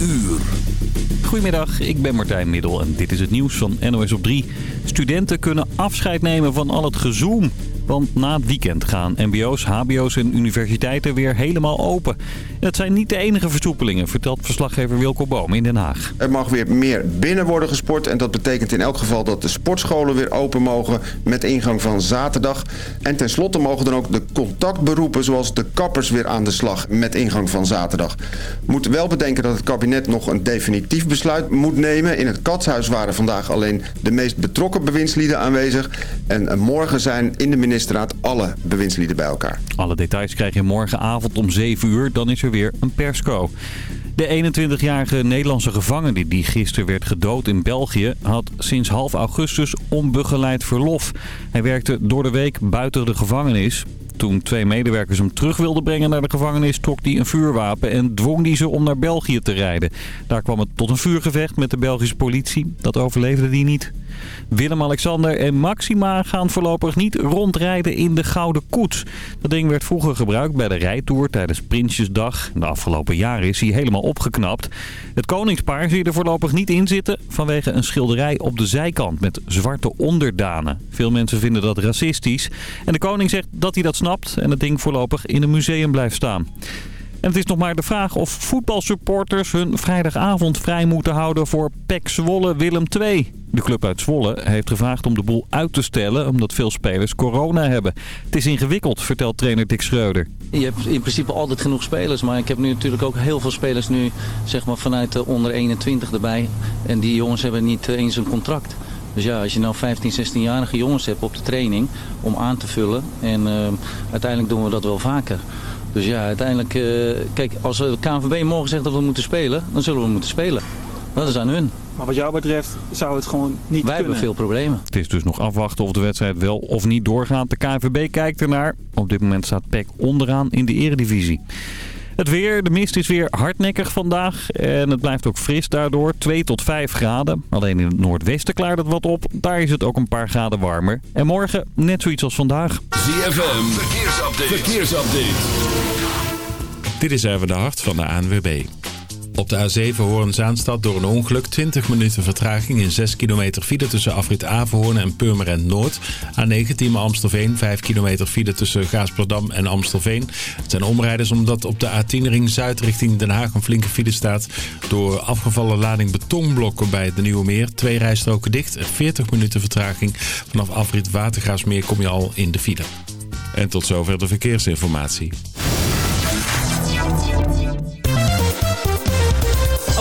uur. Goedemiddag, ik ben Martijn Middel en dit is het nieuws van NOS op 3. Studenten kunnen afscheid nemen van al het gezoom. Want na het weekend gaan mbo's, hbo's en universiteiten weer helemaal open. Het zijn niet de enige versoepelingen, vertelt verslaggever Wilco Boom in Den Haag. Er mag weer meer binnen worden gesport. En dat betekent in elk geval dat de sportscholen weer open mogen met ingang van zaterdag. En tenslotte mogen dan ook de contactberoepen zoals de kappers weer aan de slag met ingang van zaterdag. We moeten wel bedenken dat het kabinet nog een definitief besluit moet nemen. In het katshuis waren vandaag alleen de meest betrokken bewindslieden aanwezig. En morgen zijn in de minister ministerraad alle bewindslieden bij elkaar. Alle details krijg je morgenavond om 7 uur. Dan is er weer een persco. De 21-jarige Nederlandse gevangene die gisteren werd gedood in België... had sinds half augustus onbegeleid verlof. Hij werkte door de week buiten de gevangenis. Toen twee medewerkers hem terug wilden brengen naar de gevangenis... trok hij een vuurwapen en dwong hij ze om naar België te rijden. Daar kwam het tot een vuurgevecht met de Belgische politie. Dat overleefde hij niet. Willem-Alexander en Maxima gaan voorlopig niet rondrijden in de Gouden Koets. Dat ding werd vroeger gebruikt bij de rijtour tijdens Prinsjesdag. De afgelopen jaren is hij helemaal opgeknapt. Het koningspaar zie je er voorlopig niet in zitten vanwege een schilderij op de zijkant met zwarte onderdanen. Veel mensen vinden dat racistisch. En de koning zegt dat hij dat snapt en het ding voorlopig in een museum blijft staan. En het is nog maar de vraag of voetbalsupporters hun vrijdagavond vrij moeten houden voor PEC Zwolle Willem II. De club uit Zwolle heeft gevraagd om de boel uit te stellen omdat veel spelers corona hebben. Het is ingewikkeld, vertelt trainer Dick Schreuder. Je hebt in principe altijd genoeg spelers, maar ik heb nu natuurlijk ook heel veel spelers nu zeg maar vanuit de onder 21 erbij. En die jongens hebben niet eens een contract. Dus ja, als je nou 15, 16-jarige jongens hebt op de training om aan te vullen. En uh, uiteindelijk doen we dat wel vaker. Dus ja, uiteindelijk, uh, kijk, als de KNVB morgen zegt dat we moeten spelen, dan zullen we moeten spelen. Dat is aan hun. Maar wat jou betreft zou het gewoon niet Wij hebben veel problemen. Het is dus nog afwachten of de wedstrijd wel of niet doorgaat. De KNVB kijkt ernaar. Op dit moment staat PEC onderaan in de eredivisie. Het weer, de mist is weer hardnekkig vandaag en het blijft ook fris daardoor. 2 tot 5 graden. Alleen in het noordwesten klaart het wat op. Daar is het ook een paar graden warmer. En morgen net zoiets als vandaag. ZFM, verkeersupdate. verkeersupdate. Dit is even de hart van de ANWB. Op de A7 Hoorn-Zaanstad door een ongeluk 20 minuten vertraging in 6 kilometer file tussen afrit Averhoorn en Purmerend Noord. A19 Amstelveen 5 kilometer file tussen Gaasperdam en Amstelveen. Het zijn omrijders omdat op de A10 ring Zuid richting Den Haag een flinke file staat. Door afgevallen lading betonblokken bij de Nieuwe Meer. Twee rijstroken dicht en 40 minuten vertraging. Vanaf afrit Watergaasmeer kom je al in de file. En tot zover de verkeersinformatie.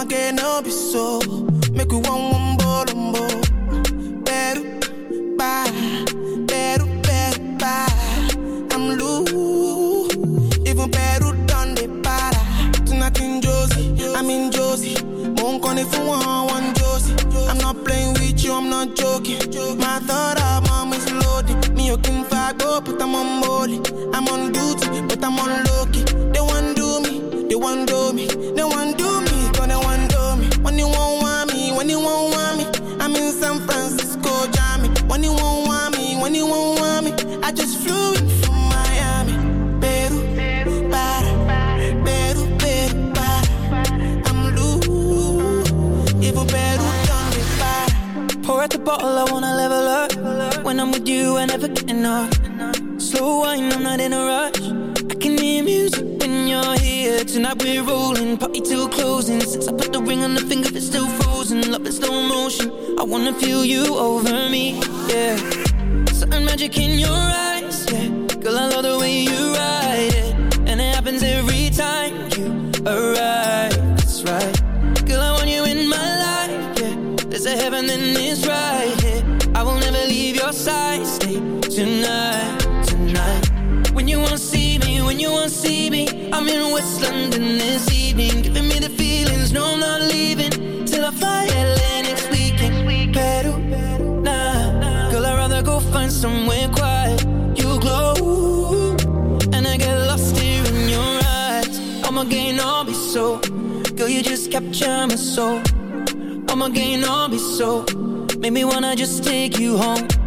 I'ma get no be so. Make we one one ball. Better, bye. Better, better, bye. I'm loose. Even better done the para. Tonight in Josie, I'm in Josie. Won't call it for one, one Josie. I'm not playing with you, I'm not joking. My thought of mom is loaded. Me, you can go, but I'm on molly. I'm on duty, but I'm on low key. They want do me, they want do bottle, I wanna level up. When I'm with you, I never get enough. Slow wine, I'm not in a rush. I can hear music when you're here. Tonight we're rolling, party till closing. Since I put the ring on the finger, it's still frozen. Love in slow motion. I wanna feel you over me, yeah. Something magic in your eyes, yeah. Girl, I love the way you ride it, and it happens every time you arrive. That's right. Heaven and it's right here. I will never leave your side. Stay tonight, tonight. When you wanna see me, when you wanna see me, I'm in West London this evening, giving me the feelings. No, I'm not leaving till I fly LA next weekend. Peru, nah, girl, I'd rather go find somewhere quiet. You glow, and I get lost here in your eyes. I'ma gain all be so, girl, you just capture my soul. I'ma gain all be so, make me wanna just take you home.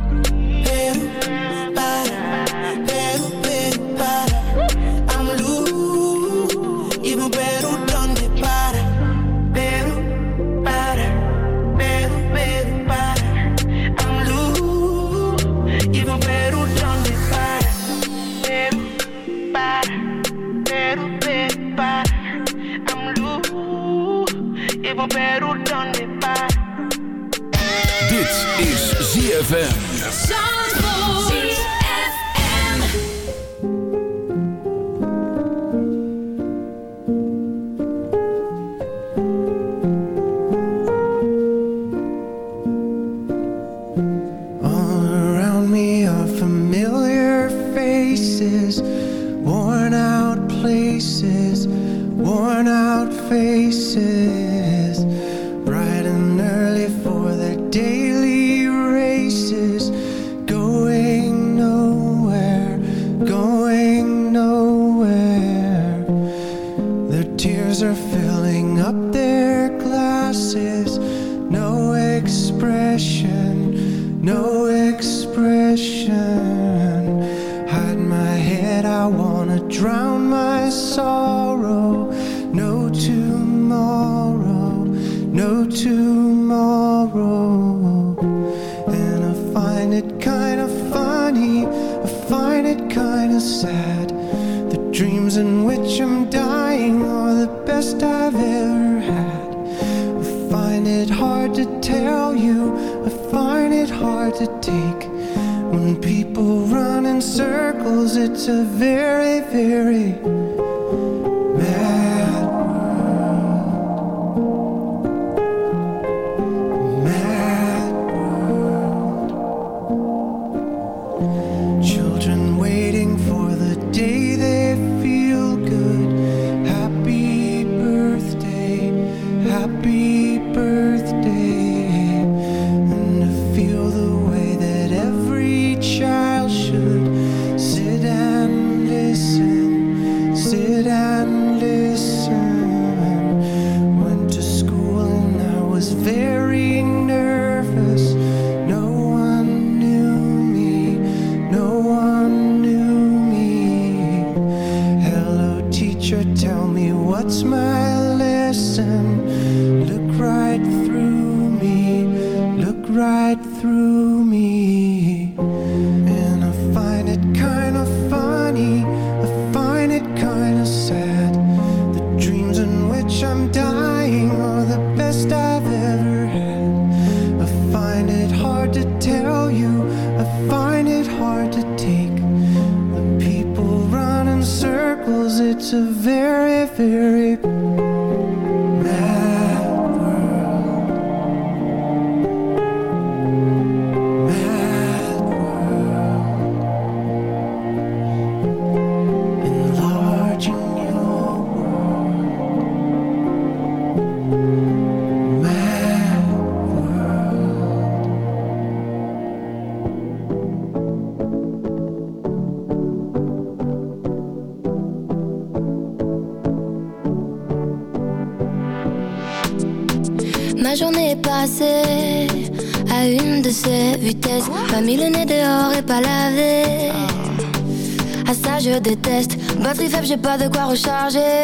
À ça je déteste. Batterie faible j'ai pas de quoi recharger.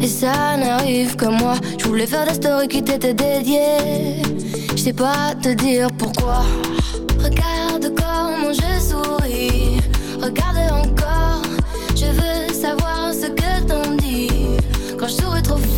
Et ça n'arrive que moi. Je voulais faire des stories qui t'étaient dédiées. Je sais pas te dire pourquoi. Regarde comment je souris. Regarde encore. Je veux savoir ce que t'en dis. Quand je souris trop fort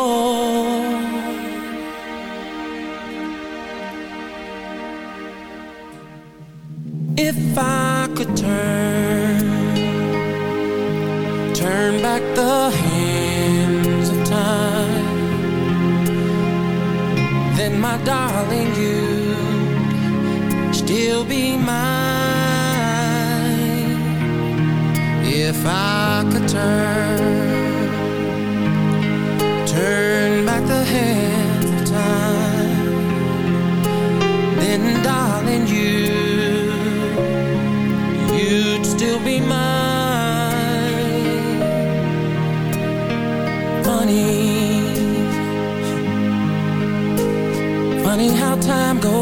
my darling, you still be mine if I could turn.